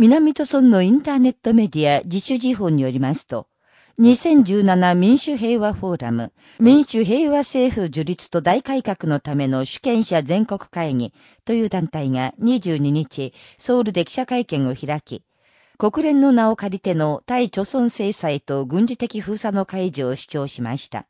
南都村のインターネットメディア自主事報によりますと、2017民主平和フォーラム、民主平和政府樹立と大改革のための主権者全国会議という団体が22日、ソウルで記者会見を開き、国連の名を借りての対貯村制裁と軍事的封鎖の解除を主張しました。